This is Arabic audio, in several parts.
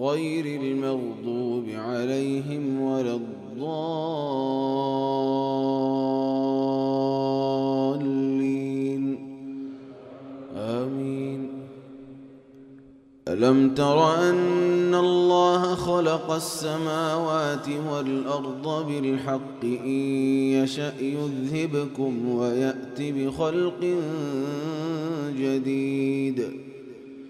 غير المغضوب عليهم ولا الضالين. آمين. ألم تر أن الله خلق السماوات والأرض بالحق؟ إن يشأ يذهبكم ويأت بخلق جديد.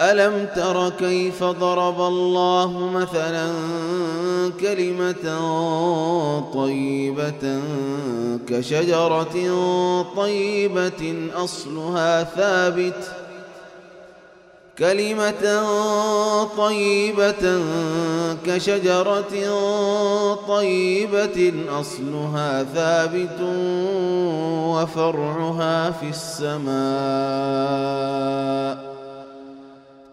ألم تر كيف ضرب الله مثلا كلمة طيبة كشجرة طيبة أصلها ثابت كلمة طيبة كشجرة طيبة أصلها ثابت وفرعها في السماء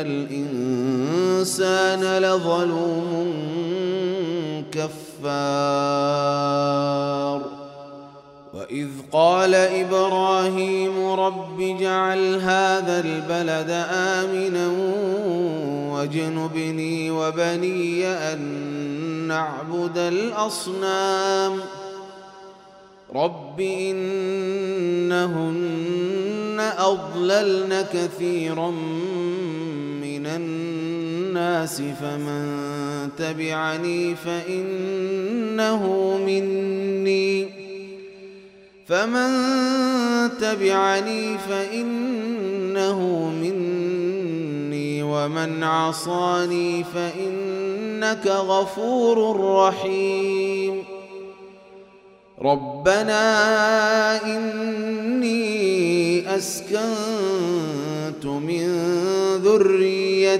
الإنسان لظلوم كفار. وإذ قال إبراهيم رب اجعل هذا البلد آمنا واجنبني وبني أن نعبد الأصنام. رب إنهن أضللن كثيرا من الناس فمن تبعني فإنه مني. فمن تبعني فإنه مني. ومن عصاني فإنك غفور رحيم. ربنا إني أسكنت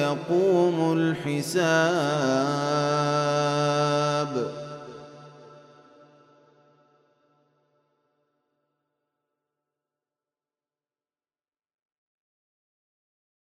ويقوم الحساب.